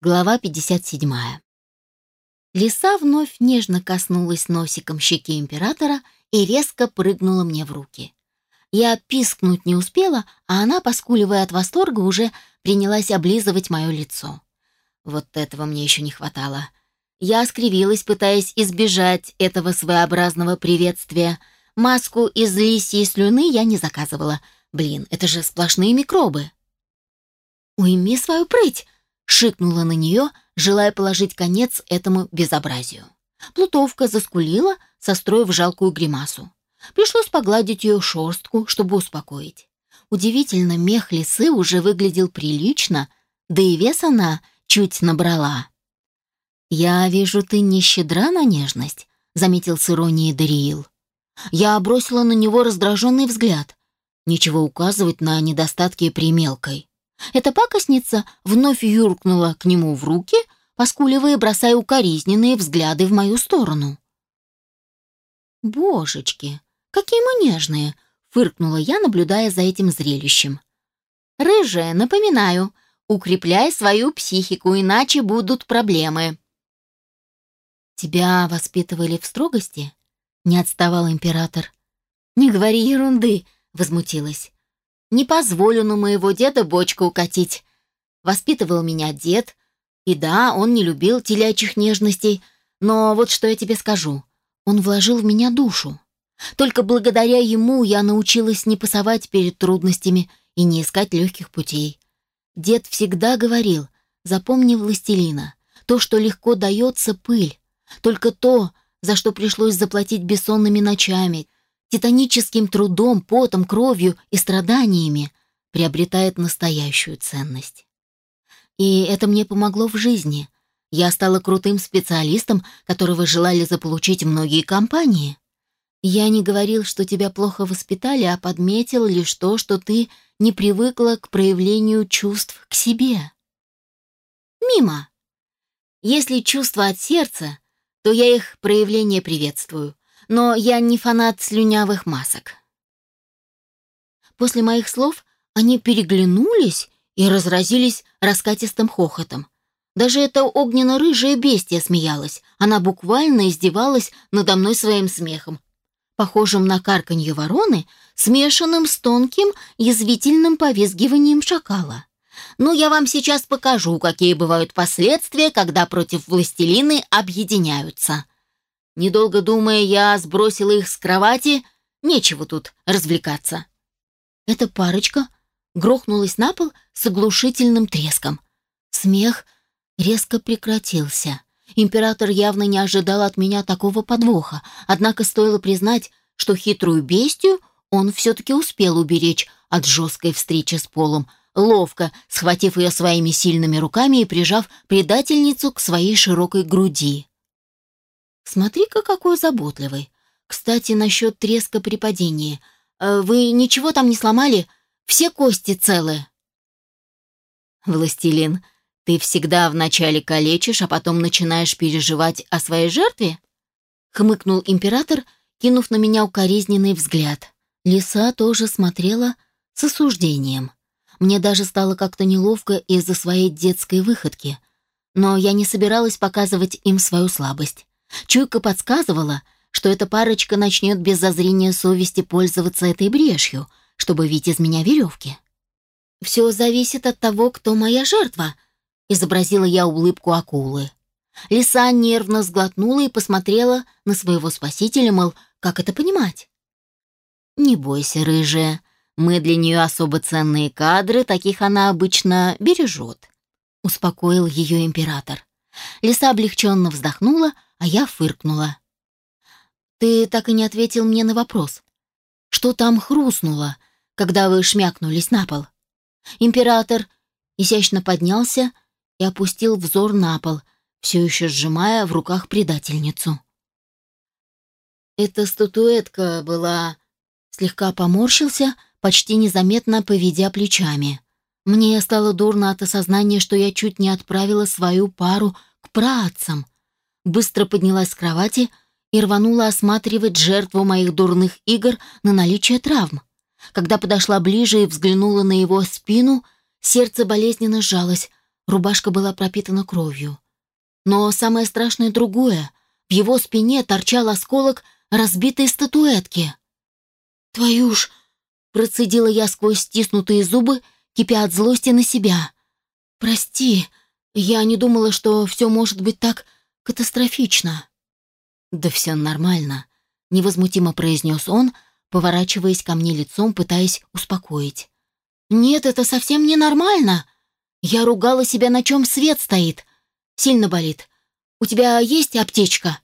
Глава 57. Лиса вновь нежно коснулась носиком щеки императора и резко прыгнула мне в руки. Я пискнуть не успела, а она, поскуливая от восторга, уже принялась облизывать мое лицо. Вот этого мне еще не хватало. Я скривилась, пытаясь избежать этого своеобразного приветствия. Маску из лисьей слюны я не заказывала. Блин, это же сплошные микробы. «Уйми свою прыть!» Шикнула на нее, желая положить конец этому безобразию. Плутовка заскулила, состроив жалкую гримасу. Пришлось погладить ее шерстку, чтобы успокоить. Удивительно, мех лисы уже выглядел прилично, да и вес она чуть набрала. «Я вижу, ты не щедра на нежность», — заметил с иронией Дариил. Я бросила на него раздраженный взгляд. Ничего указывать на недостатки при мелкой. Эта пакостница вновь юркнула к нему в руки, поскуливая, бросая укоризненные взгляды в мою сторону. «Божечки, какие мы нежные!» — фыркнула я, наблюдая за этим зрелищем. «Рыжая, напоминаю, укрепляй свою психику, иначе будут проблемы». «Тебя воспитывали в строгости?» — не отставал император. «Не говори ерунды», — возмутилась. Не позволю на моего деда бочку укатить. Воспитывал меня дед, и да, он не любил телячьих нежностей, но вот что я тебе скажу. Он вложил в меня душу. Только благодаря ему я научилась не пасовать перед трудностями и не искать легких путей. Дед всегда говорил, запомни властелина, то, что легко дается, пыль. Только то, за что пришлось заплатить бессонными ночами, титаническим трудом, потом, кровью и страданиями приобретает настоящую ценность. И это мне помогло в жизни. Я стала крутым специалистом, которого желали заполучить многие компании. Я не говорил, что тебя плохо воспитали, а подметил лишь то, что ты не привыкла к проявлению чувств к себе. Мимо. Если чувства от сердца, то я их проявление приветствую но я не фанат слюнявых масок. После моих слов они переглянулись и разразились раскатистым хохотом. Даже эта огненно-рыжая бестия смеялась. Она буквально издевалась надо мной своим смехом, похожим на карканье вороны, смешанным с тонким, язвительным повизгиванием шакала. Ну, я вам сейчас покажу, какие бывают последствия, когда против властелины объединяются. Недолго думая, я сбросила их с кровати. Нечего тут развлекаться. Эта парочка грохнулась на пол с оглушительным треском. Смех резко прекратился. Император явно не ожидал от меня такого подвоха, однако стоило признать, что хитрую бестию он все-таки успел уберечь от жесткой встречи с полом, ловко схватив ее своими сильными руками и прижав предательницу к своей широкой груди. Смотри-ка, какой заботливый. Кстати, насчет треска при падении. Э, вы ничего там не сломали? Все кости целы?» «Властелин, ты всегда вначале калечишь, а потом начинаешь переживать о своей жертве?» Хмыкнул император, кинув на меня укоризненный взгляд. Лиса тоже смотрела с осуждением. Мне даже стало как-то неловко из-за своей детской выходки. Но я не собиралась показывать им свою слабость. Чуйка подсказывала, что эта парочка начнет без зазрения совести пользоваться этой брешью, чтобы вить из меня веревки. «Все зависит от того, кто моя жертва», — изобразила я улыбку акулы. Лиса нервно сглотнула и посмотрела на своего спасителя, мол, как это понимать? «Не бойся, рыжая, мы для нее особо ценные кадры, таких она обычно бережет», — успокоил ее император. Лиса облегченно вздохнула, а я фыркнула. «Ты так и не ответил мне на вопрос. Что там хрустнуло, когда вы шмякнулись на пол?» Император изящно поднялся и опустил взор на пол, все еще сжимая в руках предательницу. Эта статуэтка была... Слегка поморщился, почти незаметно поведя плечами. Мне стало дурно от осознания, что я чуть не отправила свою пару к праотцам — быстро поднялась с кровати и рванула осматривать жертву моих дурных игр на наличие травм. Когда подошла ближе и взглянула на его спину, сердце болезненно сжалось. Рубашка была пропитана кровью. Но самое страшное другое. В его спине торчал осколок разбитой статуэтки. «Твою ж!» — процедила я сквозь стиснутые зубы, кипя от злости на себя. «Прости, я не думала, что все может быть так катастрофично». «Да все нормально», — невозмутимо произнес он, поворачиваясь ко мне лицом, пытаясь успокоить. «Нет, это совсем не нормально. Я ругала себя, на чем свет стоит. Сильно болит. У тебя есть аптечка?»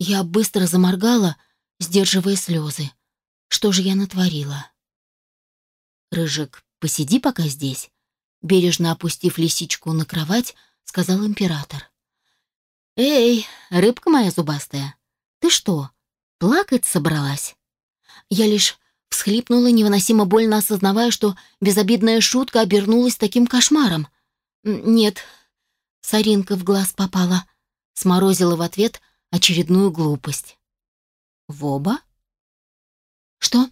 Я быстро заморгала, сдерживая слезы. Что же я натворила? «Рыжик, посиди пока здесь», — бережно опустив лисичку на кровать, сказал император. «Эй, рыбка моя зубастая, ты что, плакать собралась?» Я лишь всхлипнула, невыносимо больно осознавая, что безобидная шутка обернулась таким кошмаром. «Нет», — соринка в глаз попала, сморозила в ответ очередную глупость. «В оба?» «Что?»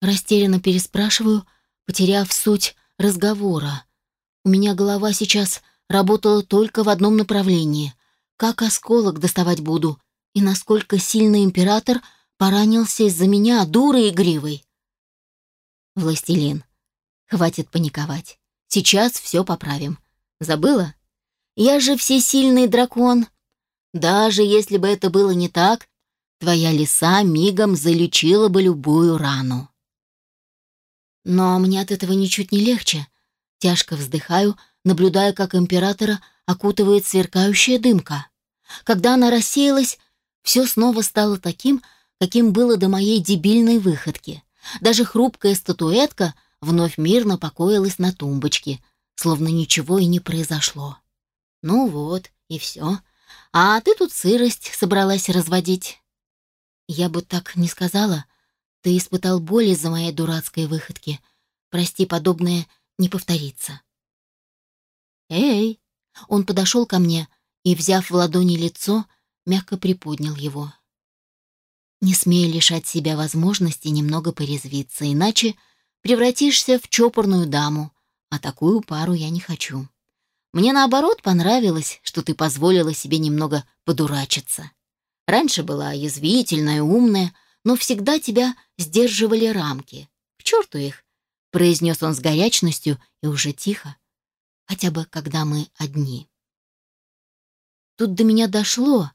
Растерянно переспрашиваю, потеряв суть разговора. У меня голова сейчас работала только в одном направлении. Как осколок доставать буду, и насколько сильно император поранился из-за меня, дурой игривой. Властелин, хватит паниковать. Сейчас все поправим. Забыла? Я же всесильный дракон. Даже если бы это было не так, твоя лиса мигом залечила бы любую рану. Но мне от этого ничуть не легче. Тяжко вздыхаю, наблюдая, как императора окутывает сверкающая дымка. Когда она рассеялась, все снова стало таким, каким было до моей дебильной выходки. Даже хрупкая статуэтка вновь мирно покоилась на тумбочке, словно ничего и не произошло. Ну вот, и все. А ты тут сырость собралась разводить. Я бы так не сказала. Ты испытал боль из-за моей дурацкой выходки. Прости, подобное не повторится. Эй! Он подошел ко мне и, взяв в ладони лицо, мягко приподнял его. Не смей лишать себя возможности немного порезвиться, иначе превратишься в чопорную даму, а такую пару я не хочу. Мне наоборот понравилось, что ты позволила себе немного подурачиться. Раньше была язвительная, умная, но всегда тебя сдерживали рамки. К черту их, произнес он с горячностью и уже тихо, хотя бы когда мы одни. Тут до меня дошло,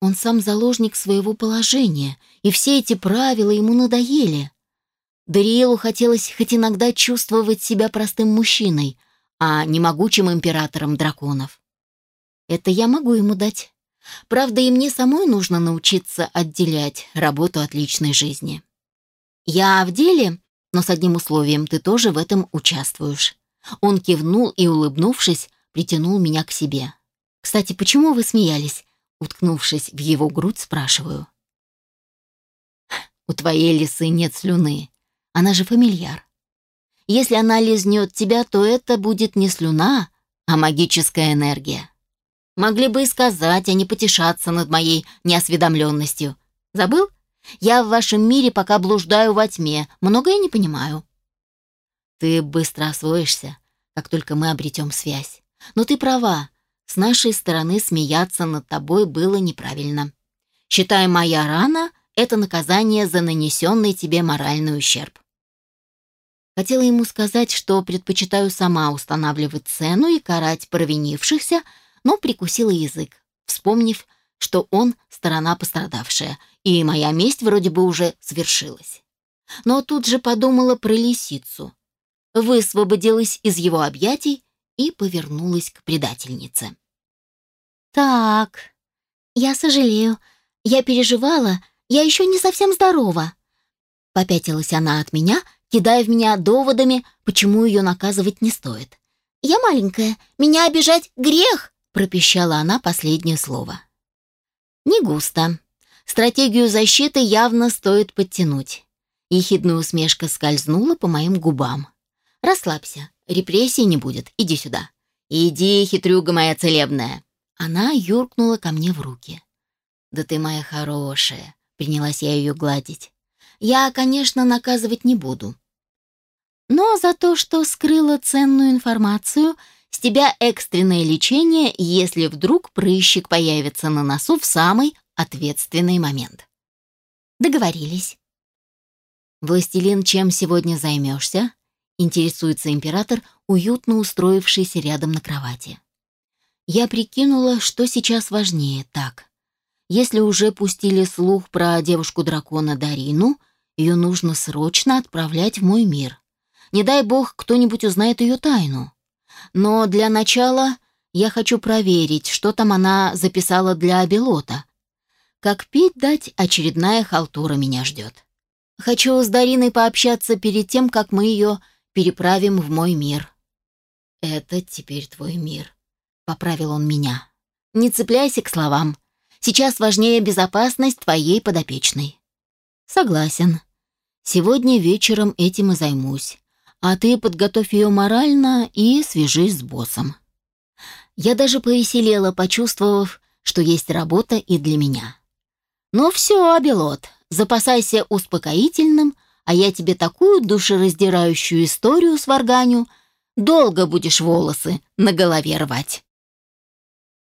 он сам заложник своего положения, и все эти правила ему надоели. Дариелу хотелось хоть иногда чувствовать себя простым мужчиной, а не могучим императором драконов. Это я могу ему дать. Правда, и мне самой нужно научиться отделять работу от личной жизни. Я в деле, но с одним условием, ты тоже в этом участвуешь. Он кивнул и, улыбнувшись, притянул меня к себе. Кстати, почему вы смеялись? Уткнувшись в его грудь, спрашиваю. «У твоей лисы нет слюны. Она же фамильяр. Если она лизнет тебя, то это будет не слюна, а магическая энергия. Могли бы и сказать, а не потешаться над моей неосведомленностью. Забыл? Я в вашем мире пока блуждаю во тьме, многое не понимаю». «Ты быстро освоишься, как только мы обретем связь. Но ты права, с нашей стороны смеяться над тобой было неправильно. Считай, моя рана — это наказание за нанесенный тебе моральный ущерб. Хотела ему сказать, что предпочитаю сама устанавливать цену и карать провинившихся, но прикусила язык, вспомнив, что он — сторона пострадавшая, и моя месть вроде бы уже свершилась. Но тут же подумала про лисицу, высвободилась из его объятий и повернулась к предательнице. «Так, я сожалею. Я переживала. Я еще не совсем здорова». Попятилась она от меня, кидая в меня доводами, почему ее наказывать не стоит. «Я маленькая. Меня обижать грех!» пропищала она последнее слово. «Не густо. Стратегию защиты явно стоит подтянуть». Ехидная усмешка скользнула по моим губам. «Расслабься. Репрессий не будет. Иди сюда. Иди, хитрюга моя целебная. Она юркнула ко мне в руки. «Да ты моя хорошая», — принялась я ее гладить. «Я, конечно, наказывать не буду. Но за то, что скрыла ценную информацию, С тебя экстренное лечение, если вдруг прыщик появится на носу в самый ответственный момент. Договорились. «Властелин, чем сегодня займешься?» — интересуется император, уютно устроившийся рядом на кровати. Я прикинула, что сейчас важнее так. Если уже пустили слух про девушку-дракона Дарину, ее нужно срочно отправлять в мой мир. Не дай бог, кто-нибудь узнает ее тайну. Но для начала я хочу проверить, что там она записала для Абелота. Как пить дать, очередная халтура меня ждет. Хочу с Дариной пообщаться перед тем, как мы ее переправим в мой мир. Это теперь твой мир, поправил он меня. Не цепляйся к словам. Сейчас важнее безопасность твоей подопечной. Согласен. Сегодня вечером этим и займусь. А ты подготовь ее морально и свяжись с боссом. Я даже повеселела, почувствовав, что есть работа и для меня. Ну все, Абелот, запасайся успокоительным, а я тебе такую душераздирающую историю сварганю, долго будешь волосы на голове рвать.